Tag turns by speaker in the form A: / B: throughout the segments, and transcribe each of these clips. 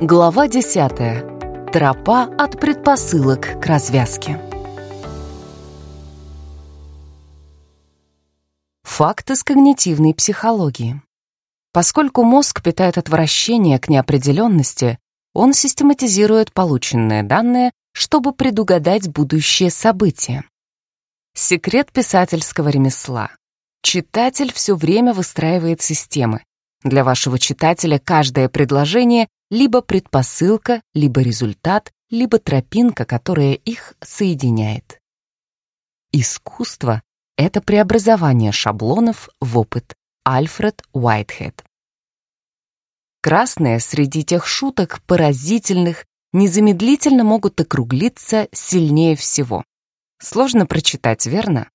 A: Глава 10. Тропа от предпосылок к развязке. Факты с когнитивной психологии. Поскольку мозг питает отвращение к неопределенности, он систематизирует полученные данные, чтобы предугадать будущее события. Секрет писательского ремесла. Читатель все время выстраивает системы. Для вашего читателя каждое предложение либо предпосылка, либо результат, либо тропинка, которая их соединяет. Искусство — это преобразование шаблонов в опыт. Альфред Уайтхед. Красные среди тех шуток поразительных незамедлительно могут округлиться сильнее всего. Сложно прочитать, верно?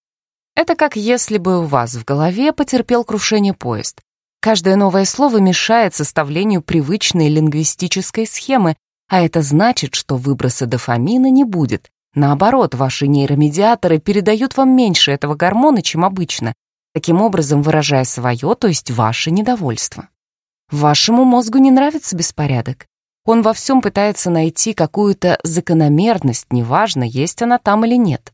A: Это как если бы у вас в голове потерпел крушение поезд. Каждое новое слово мешает составлению привычной лингвистической схемы, а это значит, что выброса дофамина не будет. Наоборот, ваши нейромедиаторы передают вам меньше этого гормона, чем обычно, таким образом выражая свое, то есть ваше недовольство. Вашему мозгу не нравится беспорядок. Он во всем пытается найти какую-то закономерность, неважно, есть она там или нет.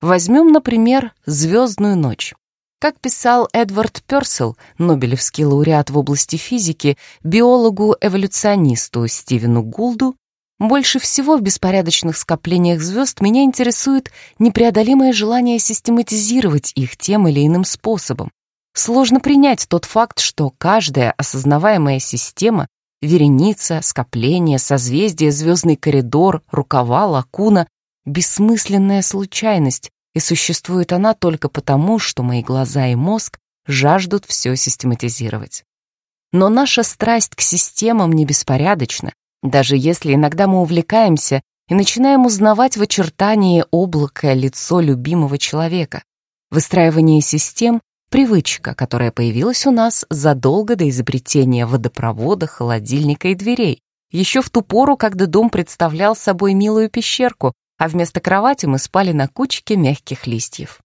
A: Возьмем, например, «Звездную ночь». Как писал Эдвард Пёрсел, Нобелевский лауреат в области физики, биологу-эволюционисту Стивену Гулду, больше всего в беспорядочных скоплениях звезд меня интересует непреодолимое желание систематизировать их тем или иным способом. Сложно принять тот факт, что каждая осознаваемая система, вереница, скопление, созвездие, звездный коридор, рукава, лакуна — бессмысленная случайность, и существует она только потому, что мои глаза и мозг жаждут все систематизировать. Но наша страсть к системам не беспорядочна, даже если иногда мы увлекаемся и начинаем узнавать в очертании облака лицо любимого человека. Выстраивание систем — привычка, которая появилась у нас задолго до изобретения водопровода, холодильника и дверей, еще в ту пору, когда дом представлял собой милую пещерку, а вместо кровати мы спали на кучке мягких листьев.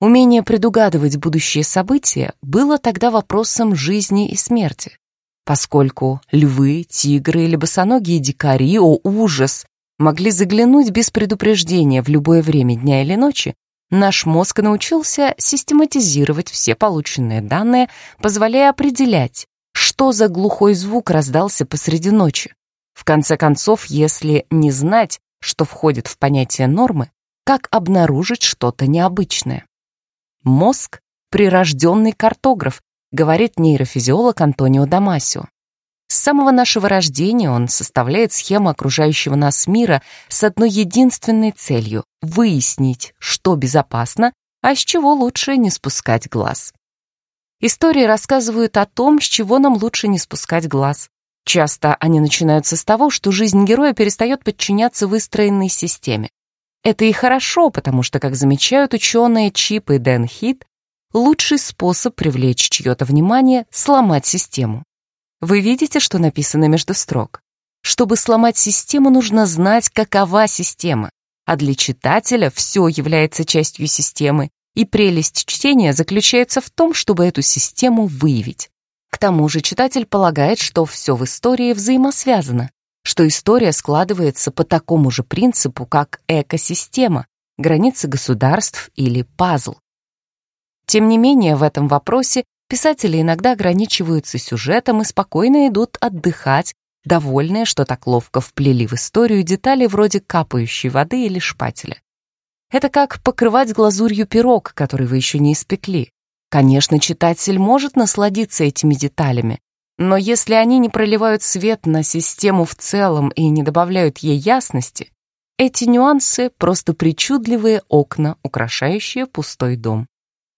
A: Умение предугадывать будущие события было тогда вопросом жизни и смерти. Поскольку львы, тигры или босоногие дикари, о ужас, могли заглянуть без предупреждения в любое время дня или ночи, наш мозг научился систематизировать все полученные данные, позволяя определять, что за глухой звук раздался посреди ночи. В конце концов, если не знать, что входит в понятие нормы, как обнаружить что-то необычное. Мозг — прирожденный картограф, говорит нейрофизиолог Антонио Дамасио. С самого нашего рождения он составляет схему окружающего нас мира с одной единственной целью — выяснить, что безопасно, а с чего лучше не спускать глаз. Истории рассказывают о том, с чего нам лучше не спускать глаз. Часто они начинаются с того, что жизнь героя перестает подчиняться выстроенной системе. Это и хорошо, потому что, как замечают ученые Чип и Дэн Хит, лучший способ привлечь чье-то внимание — сломать систему. Вы видите, что написано между строк? Чтобы сломать систему, нужно знать, какова система. А для читателя все является частью системы, и прелесть чтения заключается в том, чтобы эту систему выявить. К тому же читатель полагает, что все в истории взаимосвязано, что история складывается по такому же принципу, как экосистема, границы государств или пазл. Тем не менее, в этом вопросе писатели иногда ограничиваются сюжетом и спокойно идут отдыхать, довольные, что так ловко вплели в историю детали вроде капающей воды или шпателя. Это как покрывать глазурью пирог, который вы еще не испекли. Конечно, читатель может насладиться этими деталями, но если они не проливают свет на систему в целом и не добавляют ей ясности, эти нюансы — просто причудливые окна, украшающие пустой дом.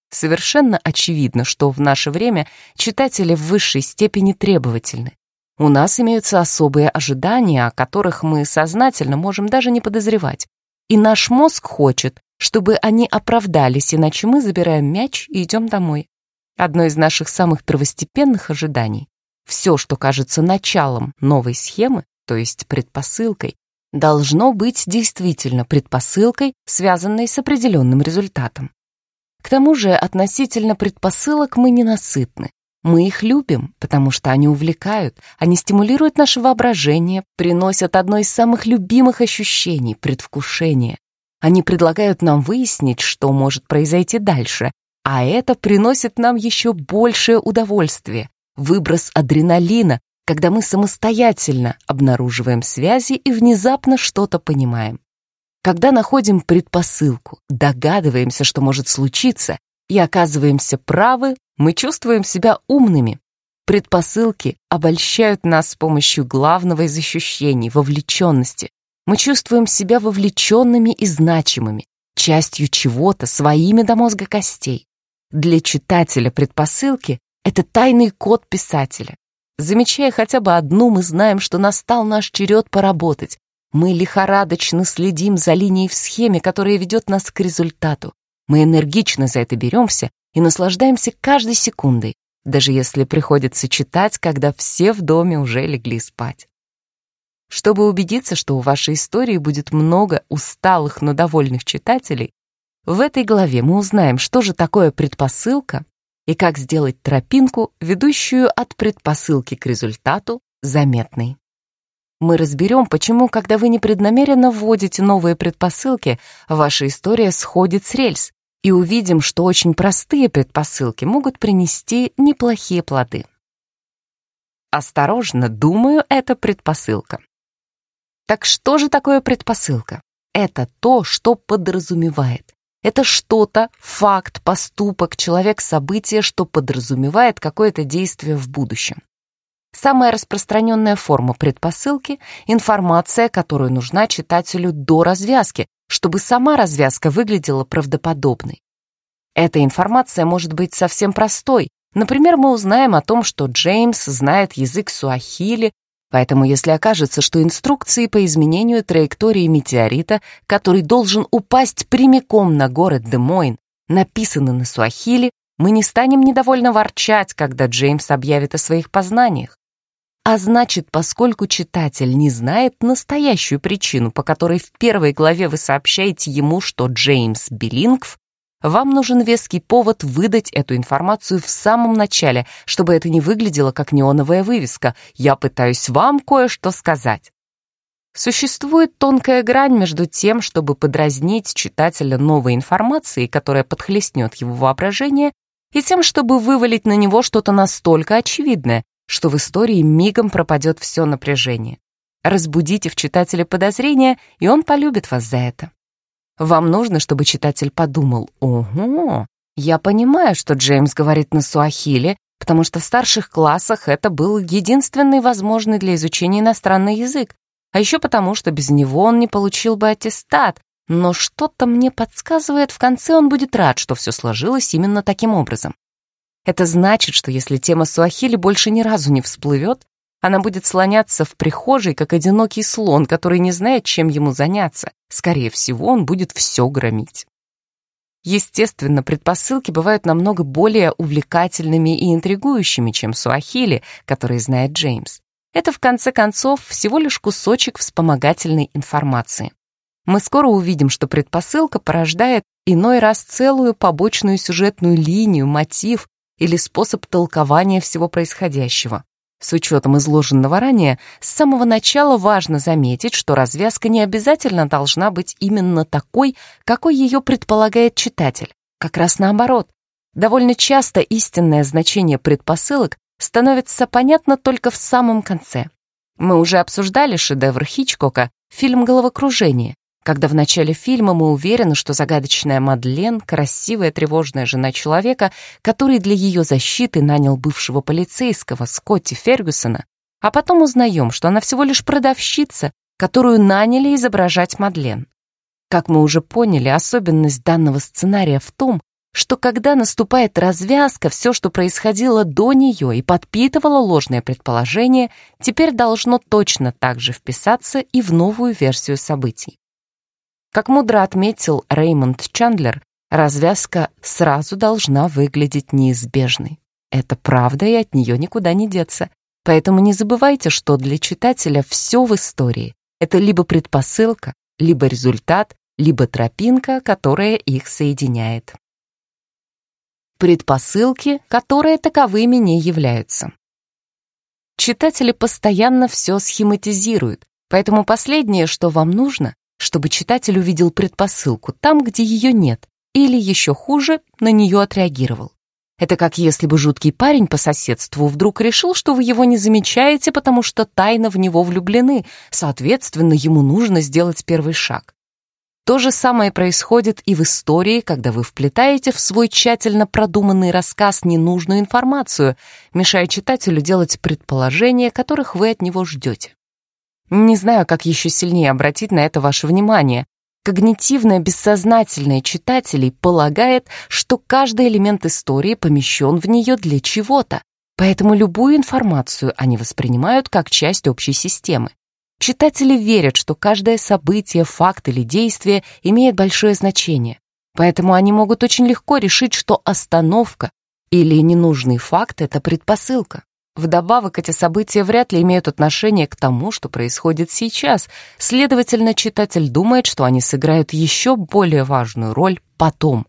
A: Совершенно очевидно, что в наше время читатели в высшей степени требовательны. У нас имеются особые ожидания, о которых мы сознательно можем даже не подозревать. И наш мозг хочет, чтобы они оправдались, иначе мы забираем мяч и идем домой. Одно из наших самых первостепенных ожиданий. Все, что кажется началом новой схемы, то есть предпосылкой, должно быть действительно предпосылкой, связанной с определенным результатом. К тому же относительно предпосылок мы ненасытны. Мы их любим, потому что они увлекают, они стимулируют наше воображение, приносят одно из самых любимых ощущений — предвкушение. Они предлагают нам выяснить, что может произойти дальше, а это приносит нам еще большее удовольствие, выброс адреналина, когда мы самостоятельно обнаруживаем связи и внезапно что-то понимаем. Когда находим предпосылку, догадываемся, что может случиться, и оказываемся правы, мы чувствуем себя умными. Предпосылки обольщают нас с помощью главного из ощущений — вовлеченности. Мы чувствуем себя вовлеченными и значимыми, частью чего-то, своими до мозга костей. Для читателя предпосылки — это тайный код писателя. Замечая хотя бы одну, мы знаем, что настал наш черед поработать. Мы лихорадочно следим за линией в схеме, которая ведет нас к результату. Мы энергично за это беремся и наслаждаемся каждой секундой, даже если приходится читать, когда все в доме уже легли спать. Чтобы убедиться, что у вашей истории будет много усталых, но довольных читателей, в этой главе мы узнаем, что же такое предпосылка и как сделать тропинку, ведущую от предпосылки к результату, заметной. Мы разберем, почему, когда вы непреднамеренно вводите новые предпосылки, ваша история сходит с рельс, и увидим, что очень простые предпосылки могут принести неплохие плоды. Осторожно, думаю, это предпосылка. Так что же такое предпосылка? Это то, что подразумевает. Это что-то, факт, поступок, человек, событие, что подразумевает какое-то действие в будущем. Самая распространенная форма предпосылки — информация, которую нужна читателю до развязки, чтобы сама развязка выглядела правдоподобной. Эта информация может быть совсем простой. Например, мы узнаем о том, что Джеймс знает язык суахили, поэтому если окажется, что инструкции по изменению траектории метеорита, который должен упасть прямиком на город Демойн, написаны на суахили, мы не станем недовольно ворчать, когда Джеймс объявит о своих познаниях. А значит, поскольку читатель не знает настоящую причину, по которой в первой главе вы сообщаете ему, что Джеймс Белингв, вам нужен веский повод выдать эту информацию в самом начале, чтобы это не выглядело как неоновая вывеска «Я пытаюсь вам кое-что сказать». Существует тонкая грань между тем, чтобы подразнить читателя новой информацией, которая подхлестнет его воображение, и тем, чтобы вывалить на него что-то настолько очевидное, что в истории мигом пропадет все напряжение. Разбудите в читателе подозрения, и он полюбит вас за это. Вам нужно, чтобы читатель подумал, «Ого, я понимаю, что Джеймс говорит на суахиле, потому что в старших классах это был единственный возможный для изучения иностранный язык, а еще потому, что без него он не получил бы аттестат, но что-то мне подсказывает, в конце он будет рад, что все сложилось именно таким образом. Это значит, что если тема Суахили больше ни разу не всплывет, она будет слоняться в прихожей, как одинокий слон, который не знает, чем ему заняться. Скорее всего, он будет все громить. Естественно, предпосылки бывают намного более увлекательными и интригующими, чем суахили, которые знает Джеймс. Это, в конце концов, всего лишь кусочек вспомогательной информации. Мы скоро увидим, что предпосылка порождает иной раз целую побочную сюжетную линию, мотив, или способ толкования всего происходящего. С учетом изложенного ранее, с самого начала важно заметить, что развязка не обязательно должна быть именно такой, какой ее предполагает читатель. Как раз наоборот. Довольно часто истинное значение предпосылок становится понятно только в самом конце. Мы уже обсуждали шедевр Хичкока, фильм «Головокружение», когда в начале фильма мы уверены, что загадочная Мадлен — красивая тревожная жена человека, который для ее защиты нанял бывшего полицейского Скотти Фергюсона, а потом узнаем, что она всего лишь продавщица, которую наняли изображать Мадлен. Как мы уже поняли, особенность данного сценария в том, что когда наступает развязка, все, что происходило до нее и подпитывало ложное предположение, теперь должно точно так же вписаться и в новую версию событий. Как мудро отметил Реймонд Чандлер, развязка сразу должна выглядеть неизбежной. Это правда, и от нее никуда не деться. Поэтому не забывайте, что для читателя все в истории — это либо предпосылка, либо результат, либо тропинка, которая их соединяет. предпосылки, которые таковыми не являются. Читатели постоянно все схематизируют, поэтому последнее, что вам нужно, чтобы читатель увидел предпосылку там, где ее нет, или еще хуже, на нее отреагировал. Это как если бы жуткий парень по соседству вдруг решил, что вы его не замечаете, потому что тайно в него влюблены, соответственно, ему нужно сделать первый шаг. То же самое происходит и в истории, когда вы вплетаете в свой тщательно продуманный рассказ ненужную информацию, мешая читателю делать предположения, которых вы от него ждете. Не знаю, как еще сильнее обратить на это ваше внимание. Когнитивное бессознательное читателей полагает, что каждый элемент истории помещен в нее для чего-то, поэтому любую информацию они воспринимают как часть общей системы. Читатели верят, что каждое событие, факт или действие имеет большое значение, поэтому они могут очень легко решить, что остановка или ненужный факт — это предпосылка. Вдобавок, эти события вряд ли имеют отношение к тому, что происходит сейчас. Следовательно, читатель думает, что они сыграют еще более важную роль потом.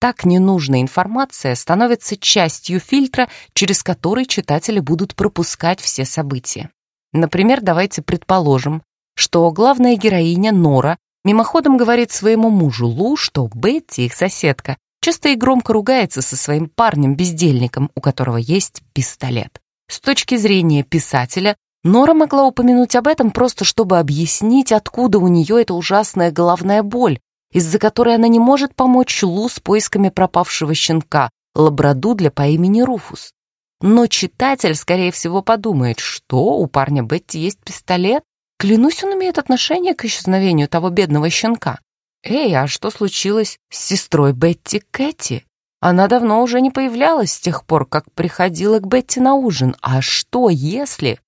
A: Так ненужная информация становится частью фильтра, через который читатели будут пропускать все события. Например, давайте предположим, что главная героиня Нора мимоходом говорит своему мужу Лу, что Бетти, их соседка, часто и громко ругается со своим парнем-бездельником, у которого есть пистолет. С точки зрения писателя, Нора могла упомянуть об этом просто чтобы объяснить, откуда у нее эта ужасная головная боль, из-за которой она не может помочь Лу с поисками пропавшего щенка, лабрадудля по имени Руфус. Но читатель, скорее всего, подумает, что у парня Бетти есть пистолет. Клянусь, он имеет отношение к исчезновению того бедного щенка. Эй, а что случилось с сестрой Бетти Кэти? Она давно уже не появлялась с тех пор, как приходила к Бетти на ужин. А что если...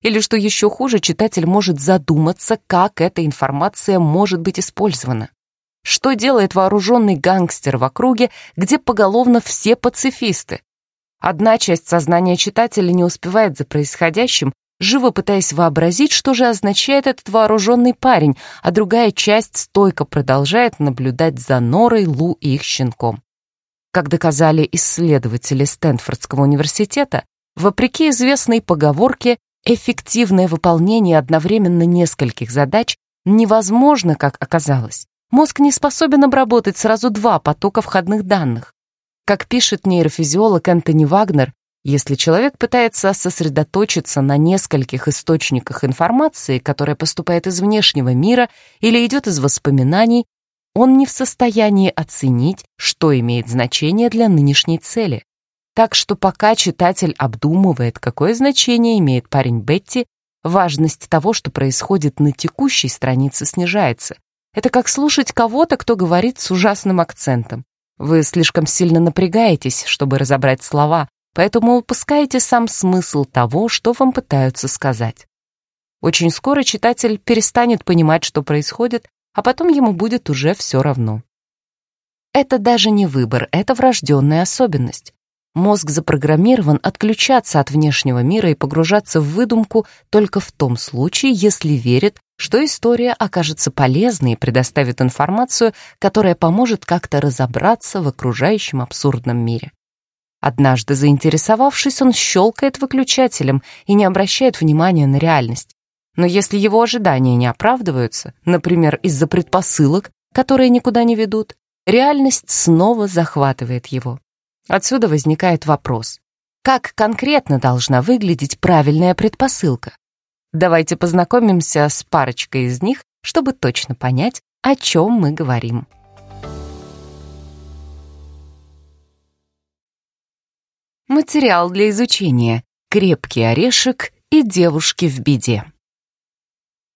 A: Или что еще хуже, читатель может задуматься, как эта информация может быть использована. Что делает вооруженный гангстер в округе, где поголовно все пацифисты? Одна часть сознания читателя не успевает за происходящим, живо пытаясь вообразить, что же означает этот вооруженный парень, а другая часть стойко продолжает наблюдать за Норой, Лу и их щенком. Как доказали исследователи Стэнфордского университета, вопреки известной поговорке, эффективное выполнение одновременно нескольких задач невозможно, как оказалось. Мозг не способен обработать сразу два потока входных данных. Как пишет нейрофизиолог Энтони Вагнер, если человек пытается сосредоточиться на нескольких источниках информации, которая поступает из внешнего мира или идет из воспоминаний, он не в состоянии оценить, что имеет значение для нынешней цели. Так что пока читатель обдумывает, какое значение имеет парень Бетти, важность того, что происходит на текущей странице, снижается. Это как слушать кого-то, кто говорит с ужасным акцентом. Вы слишком сильно напрягаетесь, чтобы разобрать слова, поэтому упускаете сам смысл того, что вам пытаются сказать. Очень скоро читатель перестанет понимать, что происходит, а потом ему будет уже все равно. Это даже не выбор, это врожденная особенность. Мозг запрограммирован отключаться от внешнего мира и погружаться в выдумку только в том случае, если верит, что история окажется полезной и предоставит информацию, которая поможет как-то разобраться в окружающем абсурдном мире. Однажды заинтересовавшись, он щелкает выключателем и не обращает внимания на реальность. Но если его ожидания не оправдываются, например, из-за предпосылок, которые никуда не ведут, реальность снова захватывает его. Отсюда возникает вопрос. Как конкретно должна выглядеть правильная предпосылка? Давайте познакомимся с парочкой из них, чтобы точно понять, о чем мы говорим. Материал для изучения. Крепкий орешек и девушки в беде.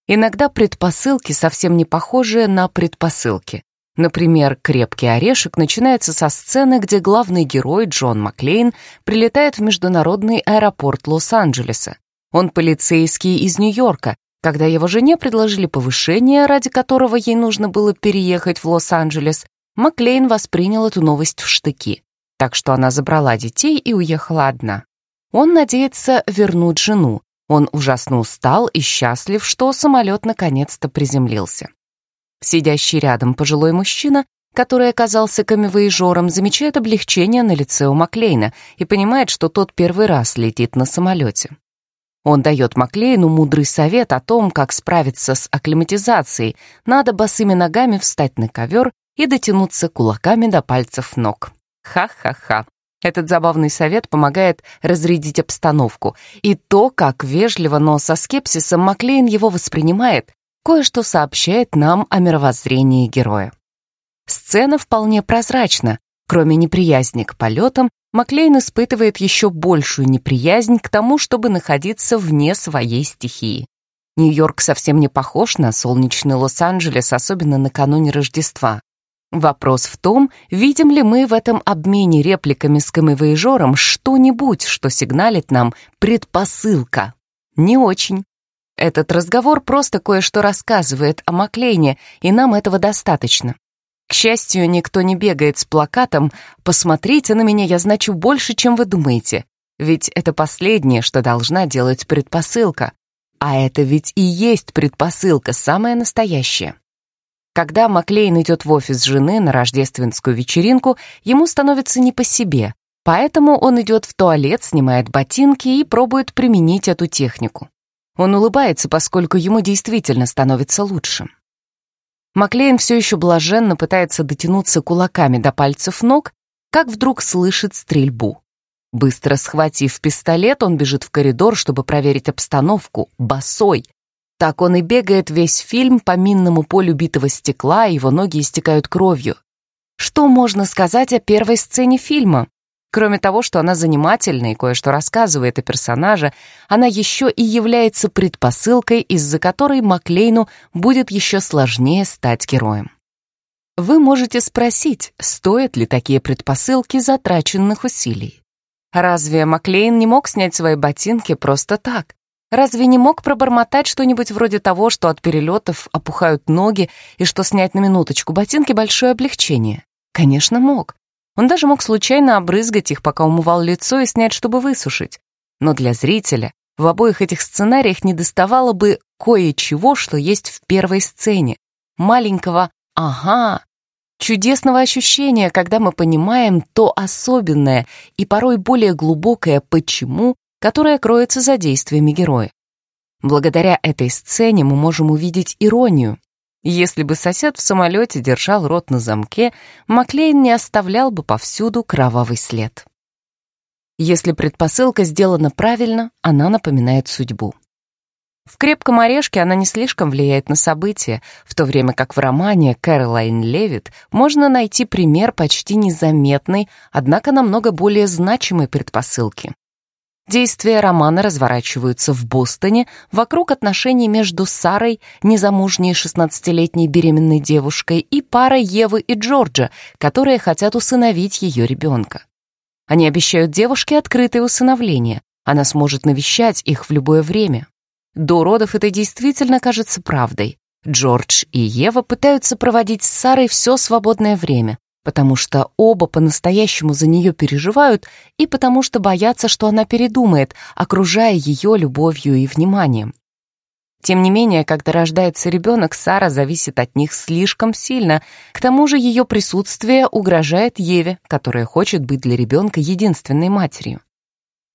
A: Иногда предпосылки совсем не похожи на предпосылки. Например, «Крепкий орешек» начинается со сцены, где главный герой Джон Маклейн прилетает в международный аэропорт Лос-Анджелеса. Он полицейский из Нью-Йорка. Когда его жене предложили повышение, ради которого ей нужно было переехать в Лос-Анджелес, Маклейн воспринял эту новость в штыки. Так что она забрала детей и уехала одна. Он надеется вернуть жену. Он ужасно устал и счастлив, что самолет наконец-то приземлился. Сидящий рядом пожилой мужчина который оказался камевоежором, замечает облегчение на лице у Маклейна и понимает, что тот первый раз летит на самолете. Он дает Маклейну мудрый совет о том, как справиться с акклиматизацией. Надо босыми ногами встать на ковер и дотянуться кулаками до пальцев ног. Ха-ха-ха. Этот забавный совет помогает разрядить обстановку. И то, как вежливо, но со скепсисом Маклейн его воспринимает, кое-что сообщает нам о мировоззрении героя. Сцена вполне прозрачна. Кроме неприязни к полетам, Маклейн испытывает еще большую неприязнь к тому, чтобы находиться вне своей стихии. Нью-Йорк совсем не похож на солнечный Лос-Анджелес, особенно накануне Рождества. Вопрос в том, видим ли мы в этом обмене репликами с камевоежором что-нибудь, что сигналит нам предпосылка. Не очень. Этот разговор просто кое-что рассказывает о Маклейне, и нам этого достаточно. К счастью, никто не бегает с плакатом «Посмотрите на меня, я значу больше, чем вы думаете». Ведь это последнее, что должна делать предпосылка. А это ведь и есть предпосылка, самая настоящая. Когда Маклейн идет в офис жены на рождественскую вечеринку, ему становится не по себе, поэтому он идет в туалет, снимает ботинки и пробует применить эту технику. Он улыбается, поскольку ему действительно становится лучше. Маклейн все еще блаженно пытается дотянуться кулаками до пальцев ног, как вдруг слышит стрельбу. Быстро схватив пистолет, он бежит в коридор, чтобы проверить обстановку, босой, так он и бегает весь фильм по минному полю битого стекла, его ноги истекают кровью. Что можно сказать о первой сцене фильма? Кроме того, что она занимательна и кое-что рассказывает о персонаже, она еще и является предпосылкой, из-за которой Маклейну будет еще сложнее стать героем. Вы можете спросить, стоят ли такие предпосылки затраченных усилий. Разве Маклейн не мог снять свои ботинки просто так? Разве не мог пробормотать что-нибудь вроде того, что от перелетов опухают ноги и что снять на минуточку ботинки — большое облегчение? Конечно, мог. Он даже мог случайно обрызгать их, пока умывал лицо, и снять, чтобы высушить. Но для зрителя в обоих этих сценариях не доставало бы кое-чего, что есть в первой сцене. Маленького «ага», чудесного ощущения, когда мы понимаем то особенное и порой более глубокое «почему», которая кроется за действиями героя. Благодаря этой сцене мы можем увидеть иронию. Если бы сосед в самолете держал рот на замке, Маклейн не оставлял бы повсюду кровавый след. Если предпосылка сделана правильно, она напоминает судьбу. В «Крепком орешке» она не слишком влияет на события, в то время как в романе «Кэролайн Левит» можно найти пример почти незаметной, однако намного более значимой предпосылки. Действия романа разворачиваются в Бостоне вокруг отношений между Сарой, незамужней 16-летней беременной девушкой, и парой Евы и Джорджа, которые хотят усыновить ее ребенка. Они обещают девушке открытое усыновление. Она сможет навещать их в любое время. До родов это действительно кажется правдой. Джордж и Ева пытаются проводить с Сарой все свободное время, потому что оба по-настоящему за нее переживают и потому что боятся, что она передумает, окружая ее любовью и вниманием. Тем не менее, когда рождается ребенок, Сара зависит от них слишком сильно. К тому же ее присутствие угрожает Еве, которая хочет быть для ребенка единственной матерью.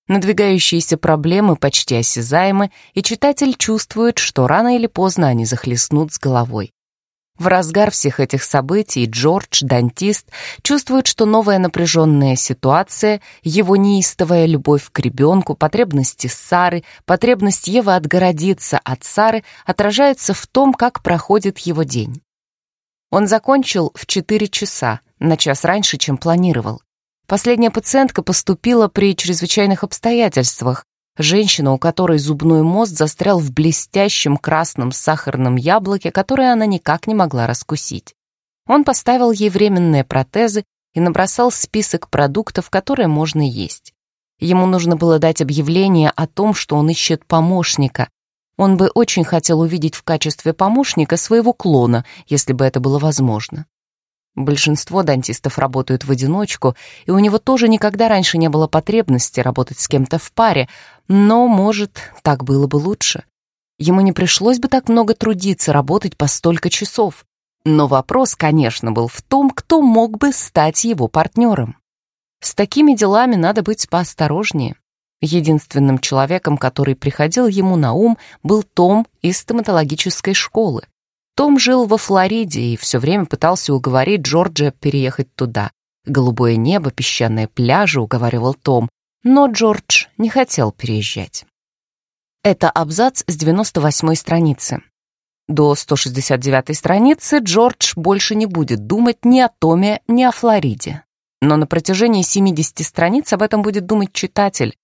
A: Надвигающиеся проблемы почти осязаемы, и читатель чувствует, что рано или поздно они захлестнут с головой. В разгар всех этих событий Джордж, дантист, чувствует, что новая напряженная ситуация, его неистовая любовь к ребенку, потребности Сары, потребность Евы отгородиться от Сары отражается в том, как проходит его день. Он закончил в 4 часа, на час раньше, чем планировал. Последняя пациентка поступила при чрезвычайных обстоятельствах, Женщина, у которой зубной мост застрял в блестящем красном сахарном яблоке, которое она никак не могла раскусить. Он поставил ей временные протезы и набросал список продуктов, которые можно есть. Ему нужно было дать объявление о том, что он ищет помощника. Он бы очень хотел увидеть в качестве помощника своего клона, если бы это было возможно. Большинство дантистов работают в одиночку, и у него тоже никогда раньше не было потребности работать с кем-то в паре, но, может, так было бы лучше. Ему не пришлось бы так много трудиться, работать по столько часов. Но вопрос, конечно, был в том, кто мог бы стать его партнером. С такими делами надо быть поосторожнее. Единственным человеком, который приходил ему на ум, был Том из стоматологической школы. Том жил во Флориде и все время пытался уговорить Джорджа переехать туда. Голубое небо, песчаные пляжи, уговаривал Том, но Джордж не хотел переезжать. Это абзац с 98 страницы. До 169 страницы Джордж больше не будет думать ни о Томе, ни о Флориде. Но на протяжении 70 страниц об этом будет думать читатель,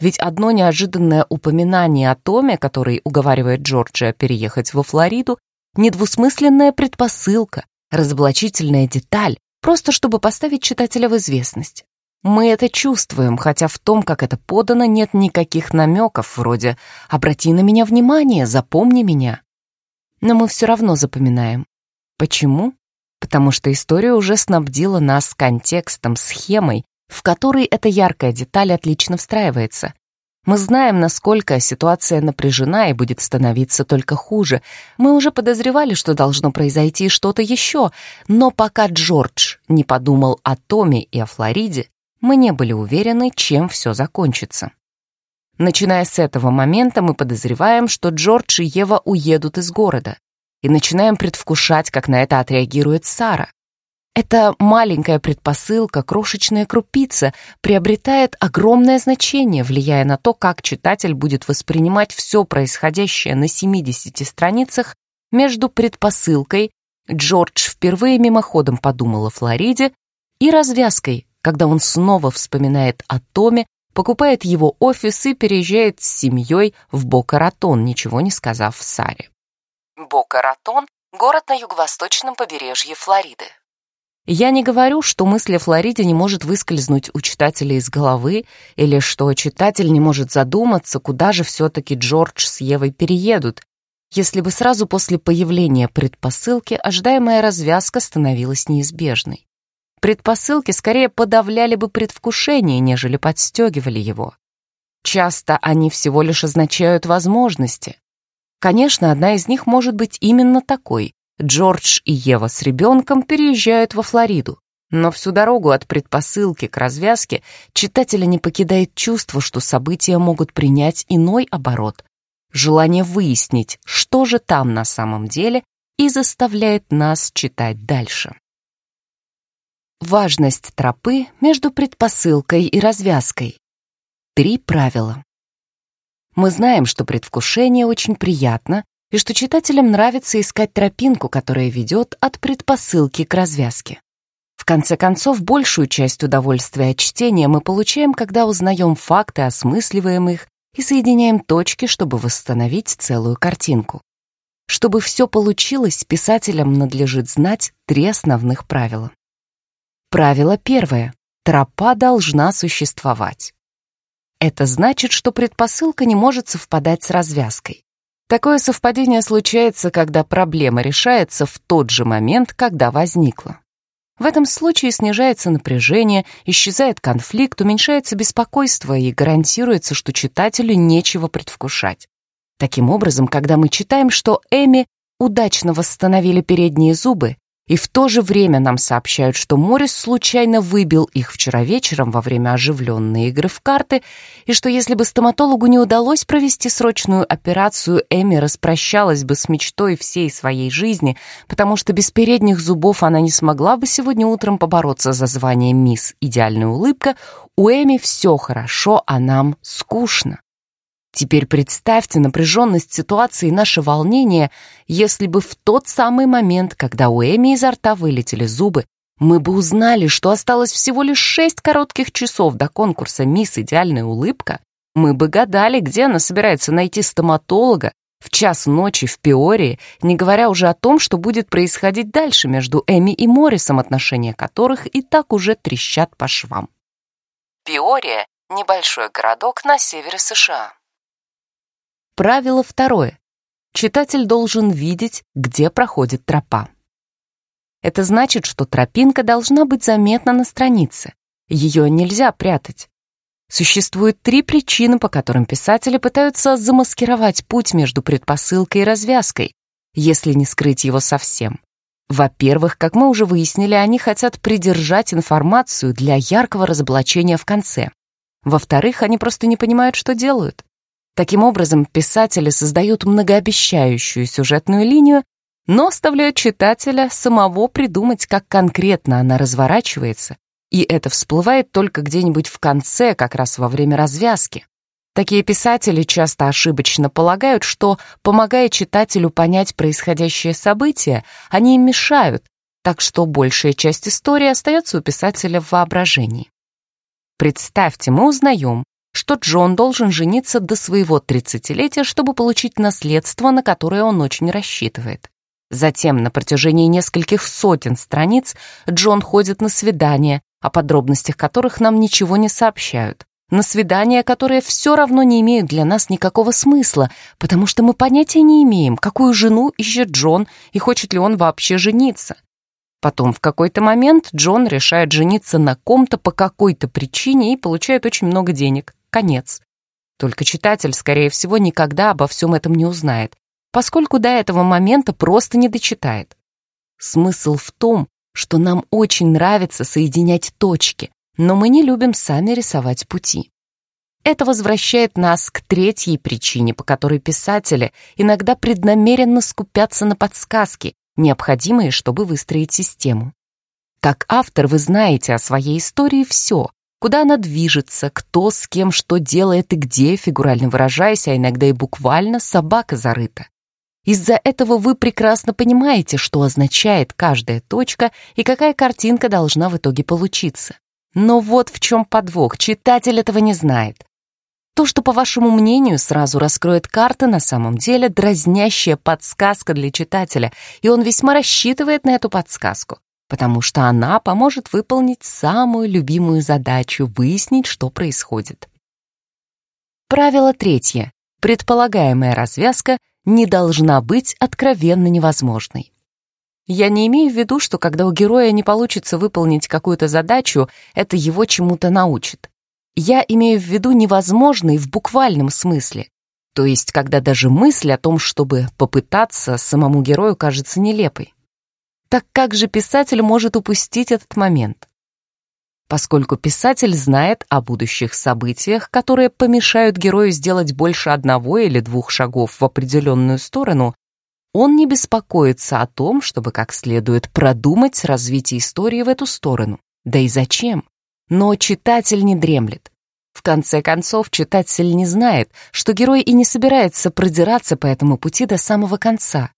A: ведь одно неожиданное упоминание о Томе, который уговаривает Джорджа переехать во Флориду, недвусмысленная предпосылка, разоблачительная деталь, просто чтобы поставить читателя в известность. Мы это чувствуем, хотя в том, как это подано, нет никаких намеков вроде «обрати на меня внимание, запомни меня». Но мы все равно запоминаем. Почему? Потому что история уже снабдила нас контекстом, схемой, в которой эта яркая деталь отлично встраивается. Мы знаем, насколько ситуация напряжена и будет становиться только хуже. Мы уже подозревали, что должно произойти что-то еще, но пока Джордж не подумал о Томе и о Флориде, мы не были уверены, чем все закончится. Начиная с этого момента мы подозреваем, что Джордж и Ева уедут из города, и начинаем предвкушать, как на это отреагирует Сара. Эта маленькая предпосылка, крошечная крупица, приобретает огромное значение, влияя на то, как читатель будет воспринимать все происходящее на 70 страницах между предпосылкой «Джордж впервые мимоходом подумал о Флориде» и развязкой когда он снова вспоминает о Томе, покупает его офис и переезжает с семьей в Бока-Ратон, ничего не сказав Саре. Бока-Ратон — город на юго-восточном побережье Флориды. Я не говорю, что мысль о Флориде не может выскользнуть у читателя из головы, или что читатель не может задуматься, куда же все-таки Джордж с Евой переедут, если бы сразу после появления предпосылки ожидаемая развязка становилась неизбежной. Предпосылки скорее подавляли бы предвкушение, нежели подстегивали его. Часто они всего лишь означают возможности. Конечно, одна из них может быть именно такой. Джордж и Ева с ребенком переезжают во Флориду. Но всю дорогу от предпосылки к развязке читателя не покидает чувство, что события могут принять иной оборот. Желание выяснить, что же там на самом деле, и заставляет нас читать дальше. Важность тропы между предпосылкой и развязкой. Три правила. Мы знаем, что предвкушение очень приятно, и что читателям нравится искать тропинку, которая ведет от предпосылки к развязке. В конце концов, большую часть удовольствия от чтения мы получаем, когда узнаем факты, осмысливаем их и соединяем точки, чтобы восстановить целую картинку. Чтобы все получилось, писателям надлежит знать три основных правила. Правило первое. Тропа должна существовать. Это значит, что предпосылка не может совпадать с развязкой. Такое совпадение случается, когда проблема решается в тот же момент, когда возникла. В этом случае снижается напряжение, исчезает конфликт, уменьшается беспокойство и гарантируется, что читателю нечего предвкушать. Таким образом, когда мы читаем, что Эми удачно восстановили передние зубы, и в то же время нам сообщают, что Моррис случайно выбил их вчера вечером во время оживленной игры в карты, и что если бы стоматологу не удалось провести срочную операцию, Эми распрощалась бы с мечтой всей своей жизни, потому что без передних зубов она не смогла бы сегодня утром побороться за звание «Мисс Идеальная улыбка», у Эми все хорошо, а нам скучно. Теперь представьте напряженность ситуации и наше волнение, если бы в тот самый момент, когда у Эми изо рта вылетели зубы, мы бы узнали, что осталось всего лишь шесть коротких часов до конкурса «Мисс Идеальная улыбка», мы бы гадали, где она собирается найти стоматолога в час ночи в Пиории, не говоря уже о том, что будет происходить дальше между Эми и Моррисом, отношения которых и так уже трещат по швам. Пиория — небольшой городок на севере США. Правило второе. Читатель должен видеть, где проходит тропа. Это значит, что тропинка должна быть заметна на странице. Ее нельзя прятать. Существует три причины, по которым писатели пытаются замаскировать путь между предпосылкой и развязкой, если не скрыть его совсем. Во-первых, как мы уже выяснили, они хотят придержать информацию для яркого разоблачения в конце. Во-вторых, они просто не понимают, что делают. Таким образом, писатели создают многообещающую сюжетную линию, но оставляют читателя самого придумать, как конкретно она разворачивается, и это всплывает только где-нибудь в конце, как раз во время развязки. Такие писатели часто ошибочно полагают, что, помогая читателю понять происходящее событие, они им мешают, так что большая часть истории остается у писателя в воображении. Представьте, мы узнаем, что Джон должен жениться до своего тридцатилетия, чтобы получить наследство, на которое он очень рассчитывает. Затем на протяжении нескольких сотен страниц Джон ходит на свидания, о подробностях которых нам ничего не сообщают. На свидания, которые все равно не имеют для нас никакого смысла, потому что мы понятия не имеем, какую жену ищет Джон и хочет ли он вообще жениться. Потом в какой-то момент Джон решает жениться на ком-то по какой-то причине и получает очень много денег. Конец. Только читатель, скорее всего, никогда обо всем этом не узнает, поскольку до этого момента просто не дочитает. Смысл в том, что нам очень нравится соединять точки, но мы не любим сами рисовать пути. Это возвращает нас к третьей причине, по которой писатели иногда преднамеренно скупятся на подсказки, необходимые, чтобы выстроить систему. Как автор вы знаете о своей истории все, куда она движется, кто с кем что делает и где, фигурально выражаясь, а иногда и буквально, собака зарыта. Из-за этого вы прекрасно понимаете, что означает каждая точка и какая картинка должна в итоге получиться. Но вот в чем подвох, читатель этого не знает. То, что, по вашему мнению, сразу раскроет карты, на самом деле дразнящая подсказка для читателя, и он весьма рассчитывает на эту подсказку потому что она поможет выполнить самую любимую задачу — выяснить, что происходит. Правило третье. Предполагаемая развязка не должна быть откровенно невозможной. Я не имею в виду, что когда у героя не получится выполнить какую-то задачу, это его чему-то научит. Я имею в виду невозможный в буквальном смысле. То есть, когда даже мысль о том, чтобы попытаться, самому герою кажется нелепой. Так как же писатель может упустить этот момент? Поскольку писатель знает о будущих событиях, которые помешают герою сделать больше одного или двух шагов в определенную сторону, он не беспокоится о том, чтобы как следует продумать развитие истории в эту сторону. Да и зачем? Но читатель не дремлет. В конце концов, читатель не знает, что герой и не собирается продираться по этому пути до самого конца.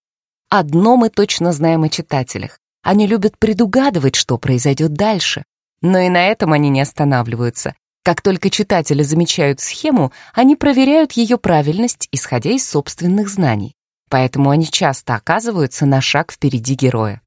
A: Одно мы точно знаем о читателях. Они любят предугадывать, что произойдет дальше. Но и на этом они не останавливаются. Как только читатели замечают схему, они проверяют ее правильность, исходя из собственных знаний. Поэтому они часто оказываются на шаг впереди героя.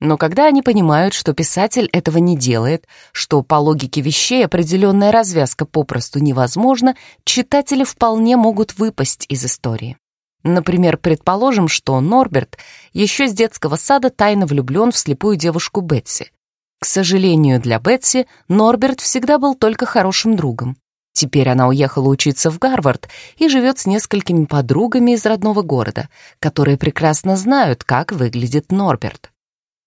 A: Но когда они понимают, что писатель этого не делает, что по логике вещей определенная развязка попросту невозможна, читатели вполне могут выпасть из истории. Например, предположим, что Норберт еще с детского сада тайно влюблен в слепую девушку Бетси. К сожалению для Бетси, Норберт всегда был только хорошим другом. Теперь она уехала учиться в Гарвард и живет с несколькими подругами из родного города, которые прекрасно знают, как выглядит Норберт.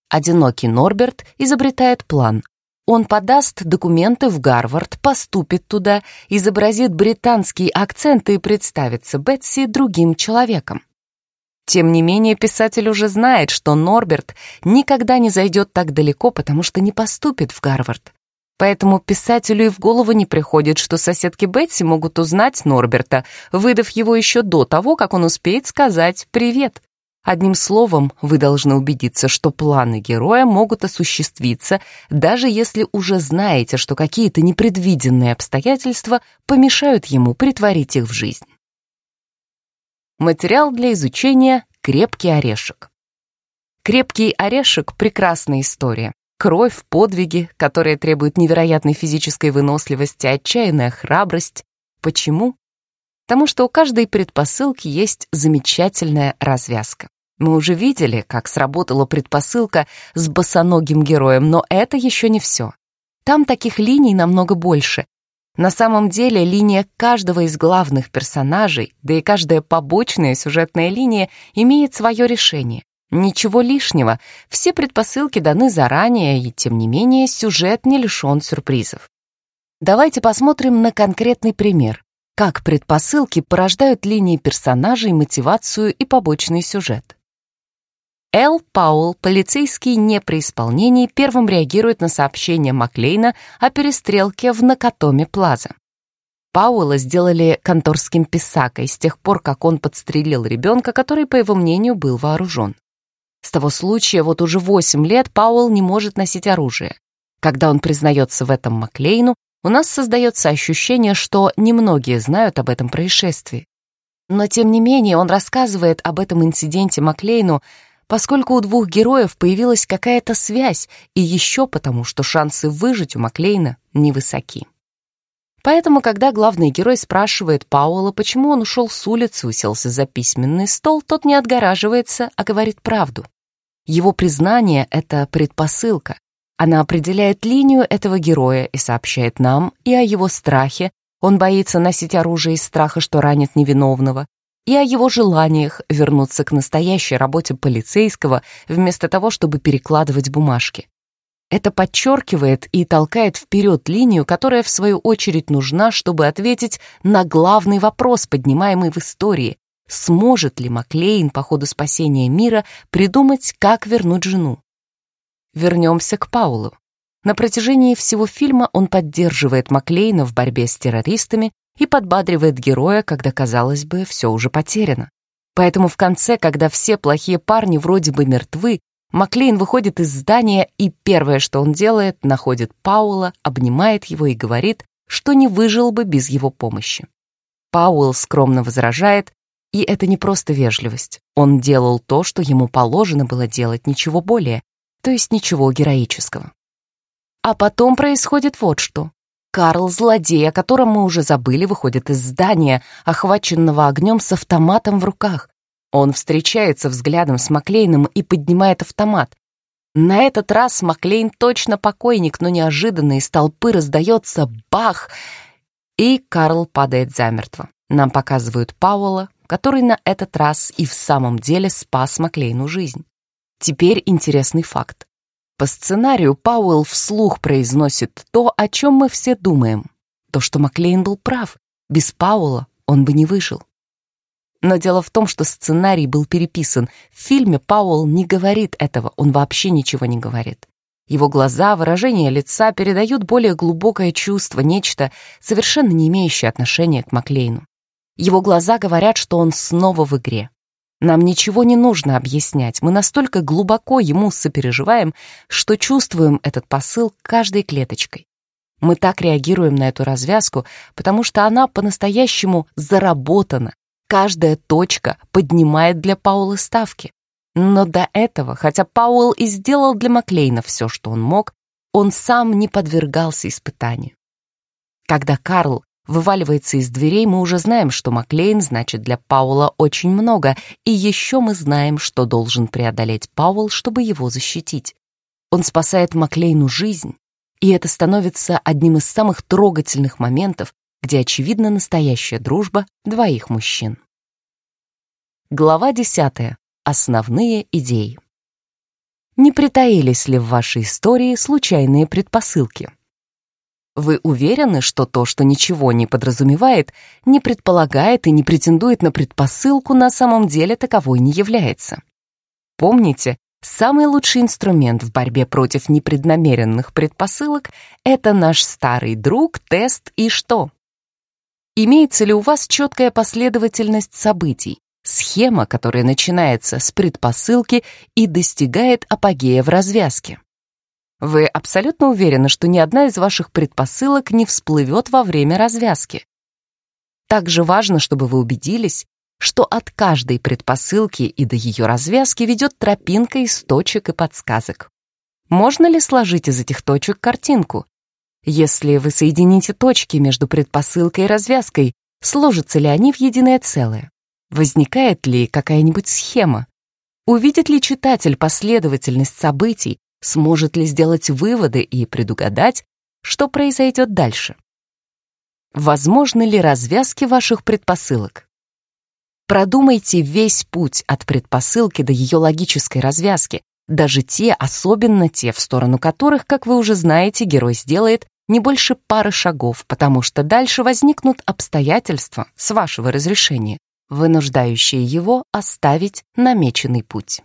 A: Одинокий Норберт изобретает план он подаст документы в Гарвард, поступит туда, изобразит британский акцент и представится Бетси другим человеком. Тем не менее, писатель уже знает, что Норберт никогда не зайдет так далеко, потому что не поступит в Гарвард. Поэтому писателю и в голову не приходит, что соседки Бетси могут узнать Норберта, выдав его еще до того, как он успеет сказать «привет». Одним словом, вы должны убедиться, что планы героя могут осуществиться, даже если уже знаете, что какие-то непредвиденные обстоятельства помешают ему притворить их в жизнь. Материал для изучения «Крепкий орешек». «Крепкий орешек» — прекрасная история. Кровь, подвиги, которые требуют невероятной физической выносливости, отчаянная храбрость. Почему? Потому что у каждой предпосылки есть замечательная развязка. Мы уже видели, как сработала предпосылка с босоногим героем, но это еще не все. Там таких линий намного больше. На самом деле линия каждого из главных персонажей, да и каждая побочная сюжетная линия имеет свое решение. Ничего лишнего, все предпосылки даны заранее, и тем не менее сюжет не лишен сюрпризов. Давайте посмотрим на конкретный пример, как предпосылки порождают линии персонажей, мотивацию и побочный сюжет. Эл Паул, полицейский не при исполнении, первым реагирует на сообщение Маклейна о перестрелке в Накатоме Плаза. Пауэлла сделали конторским писакой с тех пор, как он подстрелил ребенка, который, по его мнению, был вооружен. С того случая вот уже 8 лет Пауэлл не может носить оружие. Когда он признается в этом Маклейну, у нас создается ощущение, что немногие знают об этом происшествии. Но тем не менее он рассказывает об этом инциденте Маклейну, поскольку у двух героев появилась какая-то связь, и еще потому, что шансы выжить у Маклейна невысоки. Поэтому, когда главный герой спрашивает Пауэлла, почему он ушел с улицы, уселся за письменный стол, тот не отгораживается, а говорит правду. Его признание — это предпосылка. Она определяет линию этого героя и сообщает нам и о его страхе, он боится носить оружие из страха, что ранит невиновного, и о его желаниях вернуться к настоящей работе полицейского вместо того, чтобы перекладывать бумажки. Это подчеркивает и толкает вперед линию, которая, в свою очередь, нужна, чтобы ответить на главный вопрос, поднимаемый в истории. Сможет ли Маклейн по ходу спасения мира придумать, как вернуть жену? Вернемся к Паулу. На протяжении всего фильма он поддерживает Маклейна в борьбе с террористами и подбадривает героя, когда, казалось бы, все уже потеряно. Поэтому в конце, когда все плохие парни вроде бы мертвы, Маклейн выходит из здания, и первое, что он делает, находит Паула, обнимает его и говорит, что не выжил бы без его помощи. Пауэлл скромно возражает, и это не просто вежливость. Он делал то, что ему положено было делать, ничего более, то есть ничего героического. А потом происходит вот что. Карл, злодей, о котором мы уже забыли, выходит из здания, охваченного огнем с автоматом в руках. Он встречается взглядом с Маклейном и поднимает автомат. На этот раз Маклейн точно покойник, но неожиданно из толпы раздается бах, и Карл падает замертво. Нам показывают Пауэлла, который на этот раз и в самом деле спас Маклейну жизнь. Теперь интересный факт. По сценарию Пауэлл вслух произносит то, о чем мы все думаем. То, что Маклейн был прав. Без Пауэлла он бы не выжил. Но дело в том, что сценарий был переписан. В фильме Пауэлл не говорит этого, он вообще ничего не говорит. Его глаза, выражение лица передают более глубокое чувство, нечто, совершенно не имеющее отношения к Маклейну. Его глаза говорят, что он снова в игре. Нам ничего не нужно объяснять, мы настолько глубоко ему сопереживаем, что чувствуем этот посыл каждой клеточкой. Мы так реагируем на эту развязку, потому что она по-настоящему заработана, Каждая точка поднимает для Паула ставки. Но до этого, хотя Пауэлл и сделал для Маклейна все, что он мог, он сам не подвергался испытанию. Когда Карл вываливается из дверей, мы уже знаем, что Маклейн значит для Паула очень много, и еще мы знаем, что должен преодолеть Пауэлл, чтобы его защитить. Он спасает Маклейну жизнь, и это становится одним из самых трогательных моментов, где очевидна настоящая дружба двоих мужчин. Глава 10. Основные идеи. Не притаились ли в вашей истории случайные предпосылки? Вы уверены, что то, что ничего не подразумевает, не предполагает и не претендует на предпосылку, на самом деле таковой не является? Помните, самый лучший инструмент в борьбе против непреднамеренных предпосылок — это наш старый друг, тест и что? Имеется ли у вас четкая последовательность событий, схема, которая начинается с предпосылки и достигает апогея в развязке? Вы абсолютно уверены, что ни одна из ваших предпосылок не всплывет во время развязки. Также важно, чтобы вы убедились, что от каждой предпосылки и до ее развязки ведет тропинка из точек и подсказок. Можно ли сложить из этих точек картинку? Если вы соедините точки между предпосылкой и развязкой, сложатся ли они в единое целое? Возникает ли какая-нибудь схема? Увидит ли читатель последовательность событий, сможет ли сделать выводы и предугадать, что произойдет дальше? Возможны ли развязки ваших предпосылок? Продумайте весь путь от предпосылки до ее логической развязки, даже те, особенно те, в сторону которых, как вы уже знаете, герой сделает не больше пары шагов, потому что дальше возникнут обстоятельства, с вашего разрешения, вынуждающие его оставить намеченный путь.